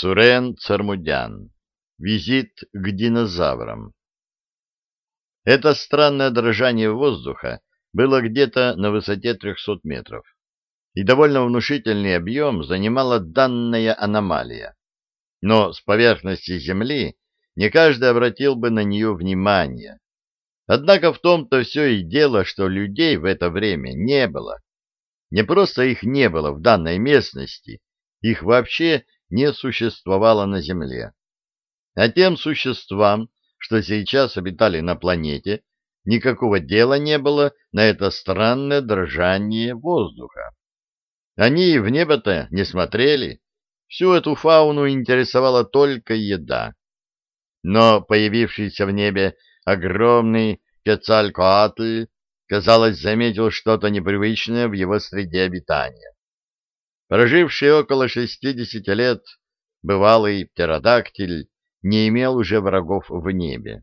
Цурен Цармудян. Визит к динозаврам. Это странное дрожание воздуха было где-то на высоте 300 метров, и довольно внушительный объем занимала данная аномалия. Но с поверхности Земли не каждый обратил бы на нее внимание. Однако в том-то все и дело, что людей в это время не было. Не просто их не было в данной местности, их вообще не существовало на Земле. А тем существам, что сейчас обитали на планете, никакого дела не было на это странное дрожание воздуха. Они в небо-то не смотрели, всю эту фауну интересовала только еда. Но появившийся в небе Огромный Кецалькоатль, казалось, заметил что-то непривычное в его среде обитания. Проживший около шестидесяти лет, бывалый птеродактиль не имел уже врагов в небе,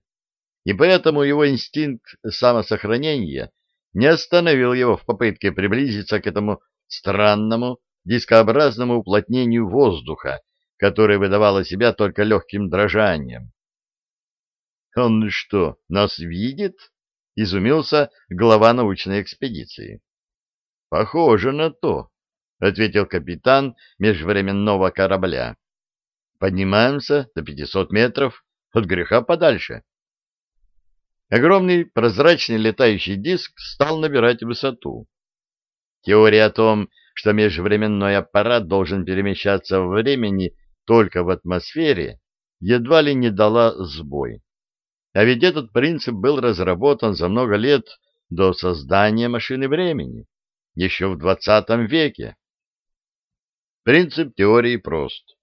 и поэтому его инстинкт самосохранения не остановил его в попытке приблизиться к этому странному дискообразному уплотнению воздуха, которое выдавало себя только легким дрожанием. «Он что, нас видит?» — изумился глава научной экспедиции. «Похоже на то», — ответил капитан межвременного корабля. «Поднимаемся до пятисот метров, от греха подальше». Огромный прозрачный летающий диск стал набирать высоту. Теория о том, что межвременной аппарат должен перемещаться в времени только в атмосфере, едва ли не дала сбой. А ведь этот принцип был разработан за много лет до создания машины времени, еще в 20 веке. Принцип теории прост.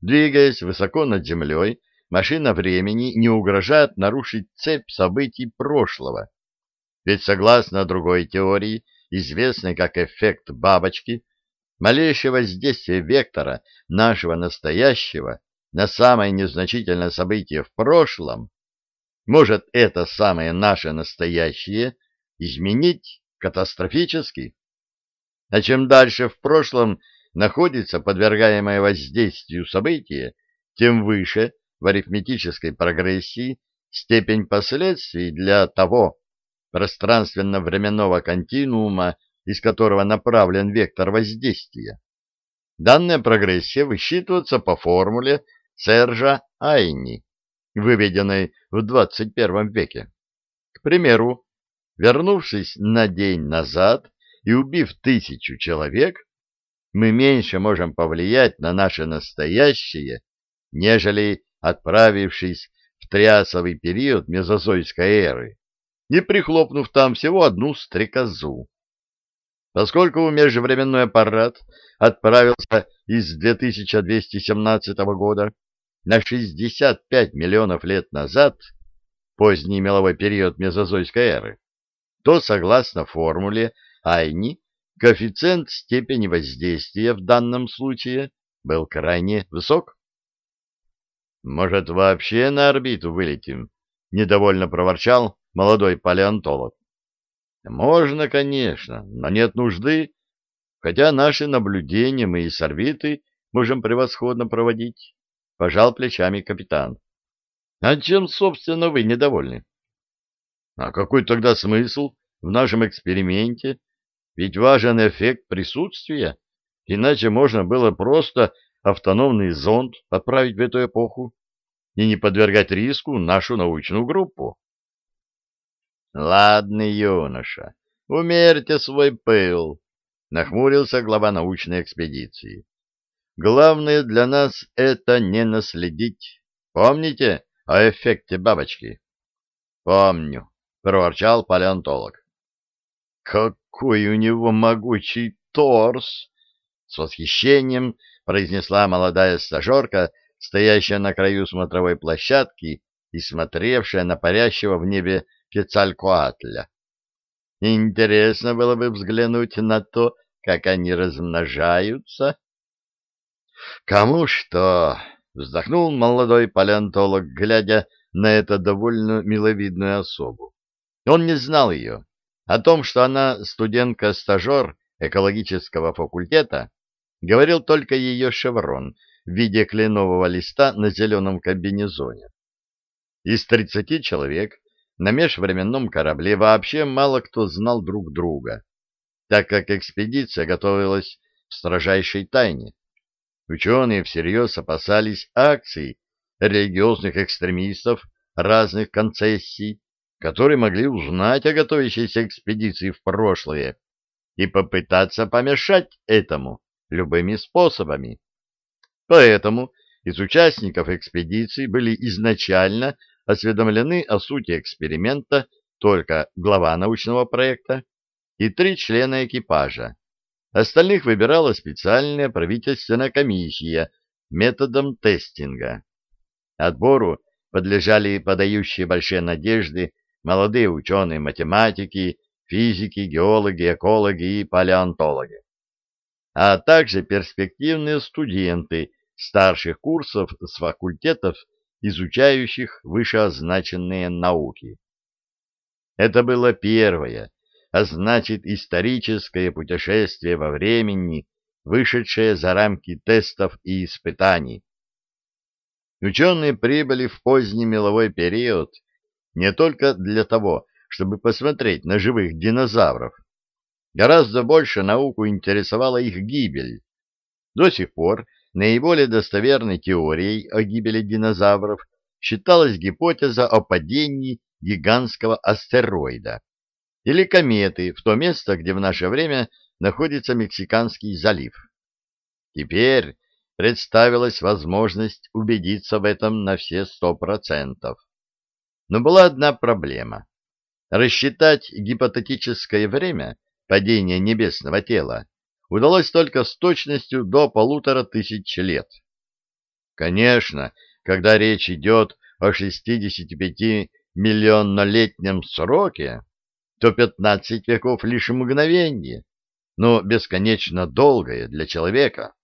Двигаясь высоко над землей, машина времени не угрожает нарушить цепь событий прошлого. Ведь согласно другой теории, известной как эффект бабочки, малейшее воздействие вектора нашего настоящего на самое незначительное событие в прошлом может это самое наше настоящее изменить катастрофически? А чем дальше в прошлом находится подвергаемое воздействию событие, тем выше в арифметической прогрессии степень последствий для того пространственно-временного континуума, из которого направлен вектор воздействия. Данная прогрессия высчитывается по формуле Сержа Айни выведенной в 21 веке. К примеру, вернувшись на день назад и убив тысячу человек, мы меньше можем повлиять на наше настоящее, нежели отправившись в триасовый период мезозойской эры и прихлопнув там всего одну стрекозу. Поскольку межвременной аппарат отправился из 2217 года на 65 миллионов лет назад, поздний меловой период мезозойской эры, то, согласно формуле Айни, коэффициент степени воздействия в данном случае был крайне высок. «Может, вообще на орбиту вылетим?» — недовольно проворчал молодой палеонтолог. «Можно, конечно, но нет нужды, хотя наши наблюдения мы и с орбиты можем превосходно проводить. — пожал плечами капитан. — А чем, собственно, вы недовольны? — А какой тогда смысл в нашем эксперименте? Ведь важен эффект присутствия, иначе можно было просто автономный зонд отправить в эту эпоху и не подвергать риску нашу научную группу. — Ладно, юноша, умерьте свой пыл, — нахмурился глава научной экспедиции. Главное для нас это не наследить. Помните о эффекте бабочки? Помню, проворчал палеонтолог. Какой у него могучий торс! С восхищением произнесла молодая стажерка, стоящая на краю смотровой площадки и смотревшая на парящего в небе Кецалькоатля. Интересно было бы взглянуть на то, как они размножаются. «Кому что?» — вздохнул молодой палеонтолог, глядя на эту довольно миловидную особу. Он не знал ее. О том, что она студентка-стажер экологического факультета, говорил только ее шеврон, в виде кленового листа на зеленом комбинезоне. Из тридцати человек на межвременном корабле вообще мало кто знал друг друга, так как экспедиция готовилась в строжайшей тайне. Ученые всерьез опасались акций религиозных экстремистов разных концессий, которые могли узнать о готовящейся экспедиции в прошлое и попытаться помешать этому любыми способами. Поэтому из участников экспедиции были изначально осведомлены о сути эксперимента только глава научного проекта и три члена экипажа. Остальных выбирала специальная правительственная комиссия методом тестинга. Отбору подлежали подающие большие надежды молодые ученые математики, физики, геологи, экологи и палеонтологи, а также перспективные студенты старших курсов с факультетов, изучающих вышеозначенные науки. Это было первое, а значит историческое путешествие во времени, вышедшее за рамки тестов и испытаний. Ученые прибыли в поздний меловой период не только для того, чтобы посмотреть на живых динозавров. Гораздо больше науку интересовала их гибель. До сих пор наиболее достоверной теорией о гибели динозавров считалась гипотеза о падении гигантского астероида или кометы в то место, где в наше время находится Мексиканский залив. Теперь представилась возможность убедиться в этом на все сто процентов. Но была одна проблема. Рассчитать гипотетическое время падения небесного тела удалось только с точностью до полутора тысяч лет. Конечно, когда речь идет о 65-миллионнолетнем сроке, то 15 веков лишь мгновение, но бесконечно долгое для человека.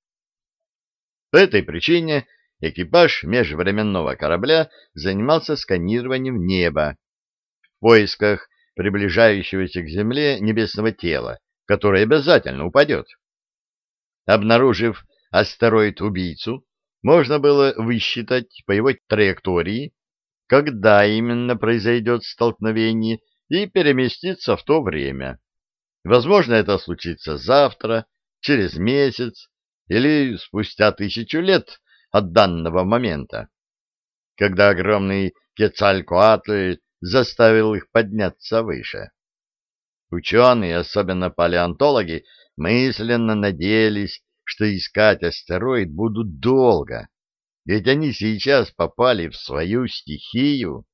По этой причине экипаж межвременного корабля занимался сканированием неба в поисках приближающегося к Земле небесного тела, которое обязательно упадет. Обнаружив астероид-убийцу, можно было высчитать по его траектории, когда именно произойдет столкновение, и переместиться в то время. Возможно, это случится завтра, через месяц или спустя тысячу лет от данного момента, когда огромный Кецалькоатль заставил их подняться выше. Ученые, особенно палеонтологи, мысленно надеялись, что искать астероид будут долго, ведь они сейчас попали в свою стихию.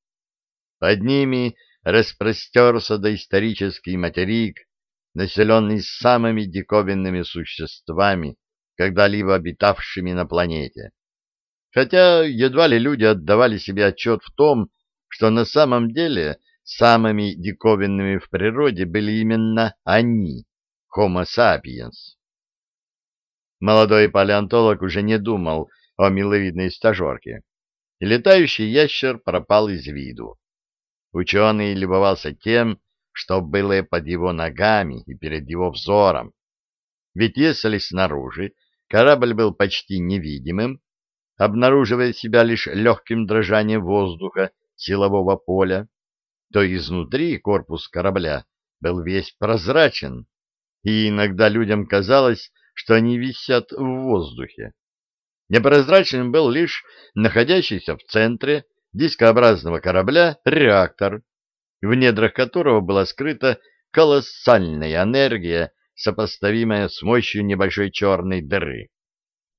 Под ними распростерся доисторический материк, населенный самыми диковинными существами, когда-либо обитавшими на планете хотя едва ли люди отдавали себе отчет в том, что на самом деле самыми диковинными в природе были именно они, Homo sapiens. Молодой палеонтолог уже не думал о миловидной стажерке, летающий ящер пропал из виду. Ученый любовался тем, что было под его ногами и перед его взором. Ведь если снаружи корабль был почти невидимым, обнаруживая себя лишь легким дрожанием воздуха силового поля, то изнутри корпус корабля был весь прозрачен, и иногда людям казалось, что они висят в воздухе. Непрозрачным был лишь находящийся в центре дискообразного корабля реактор, в недрах которого была скрыта колоссальная энергия, сопоставимая с мощью небольшой черной дыры.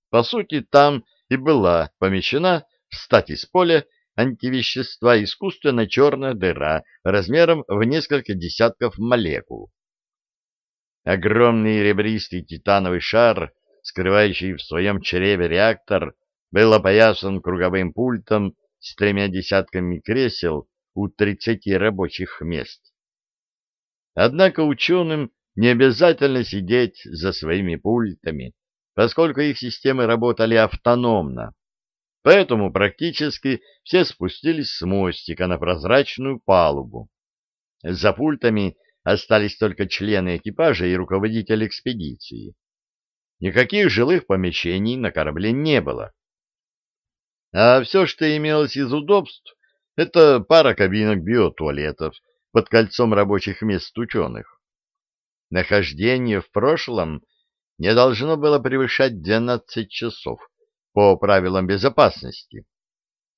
По сути, там и была помещена в стать из поля антивещества искусственно черная дыра размером в несколько десятков молекул. Огромный ребристый титановый шар, скрывающий в своем чреве реактор, был опоясан круговым пультом с тремя десятками кресел у тридцати рабочих мест. Однако ученым не обязательно сидеть за своими пультами, поскольку их системы работали автономно. Поэтому практически все спустились с мостика на прозрачную палубу. За пультами остались только члены экипажа и руководитель экспедиции. Никаких жилых помещений на корабле не было. А все, что имелось из удобств, это пара кабинок биотуалетов под кольцом рабочих мест ученых. Нахождение в прошлом не должно было превышать 12 часов по правилам безопасности.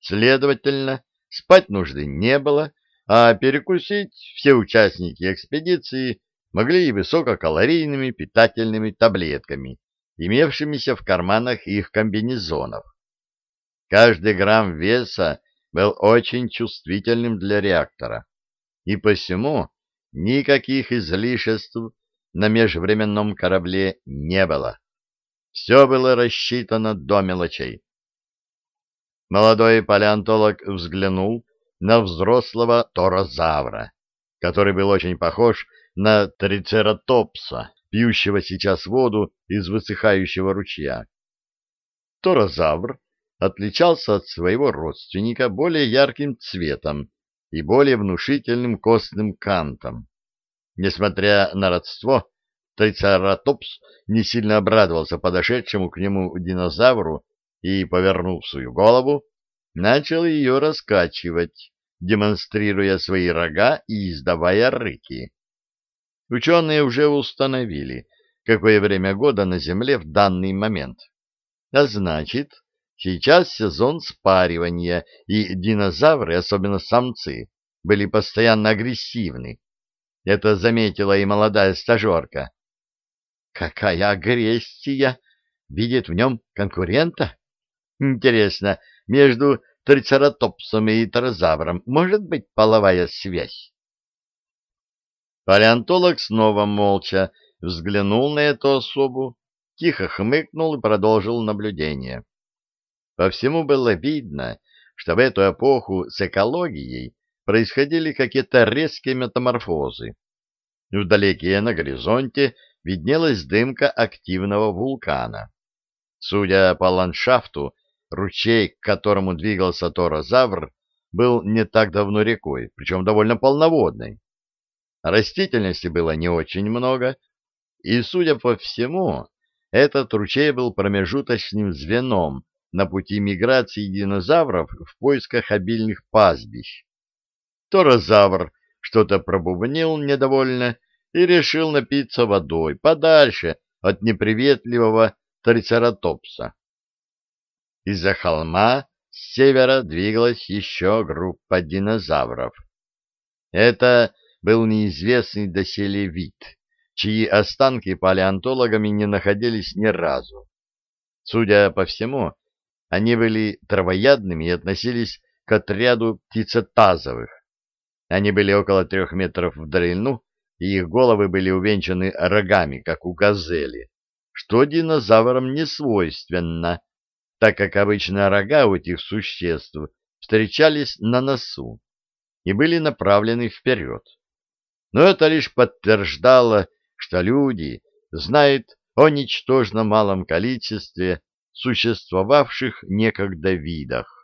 Следовательно, спать нужды не было, а перекусить все участники экспедиции могли и высококалорийными питательными таблетками, имевшимися в карманах их комбинезонов. Каждый грамм веса был очень чувствительным для реактора, и посему никаких излишеств на межвременном корабле не было. Все было рассчитано до мелочей. Молодой палеонтолог взглянул на взрослого торозавра, который был очень похож на трицератопса, пьющего сейчас воду из высыхающего ручья. Торозавр отличался от своего родственника более ярким цветом и более внушительным костным кантом. Несмотря на родство, трицератопс не сильно обрадовался подошедшему к нему динозавру и, повернув свою голову, начал ее раскачивать, демонстрируя свои рога и издавая рыки. Ученые уже установили, какое время года на Земле в данный момент. А значит, сейчас сезон спаривания, и динозавры, особенно самцы, были постоянно агрессивны. Это заметила и молодая стажерка. Какая агрессия! Видит в нем конкурента? Интересно, между трицератопсом и тарозавром может быть половая связь? Палеонтолог снова молча взглянул на эту особу, тихо хмыкнул и продолжил наблюдение. По всему было видно, что в эту эпоху с экологией происходили какие-то резкие метаморфозы. Вдалеке на горизонте виднелась дымка активного вулкана. Судя по ландшафту, ручей, к которому двигался торозавр, был не так давно рекой, причем довольно полноводной. Растительности было не очень много, и, судя по всему, этот ручей был промежуточным звеном на пути миграции динозавров в поисках обильных пастбищ. Торозавр что-то пробубнил недовольно и решил напиться водой подальше от неприветливого трицератопса. Из-за холма с севера двигалась еще группа динозавров. Это был неизвестный доселе вид, чьи останки палеонтологами не находились ни разу. Судя по всему, они были травоядными и относились к отряду птицетазовых. Они были около трех метров в длину, и их головы были увенчаны рогами, как у газели, что динозаврам не свойственно, так как обычно рога у этих существ встречались на носу и были направлены вперед. Но это лишь подтверждало, что люди знают о ничтожно малом количестве существовавших некогда видах.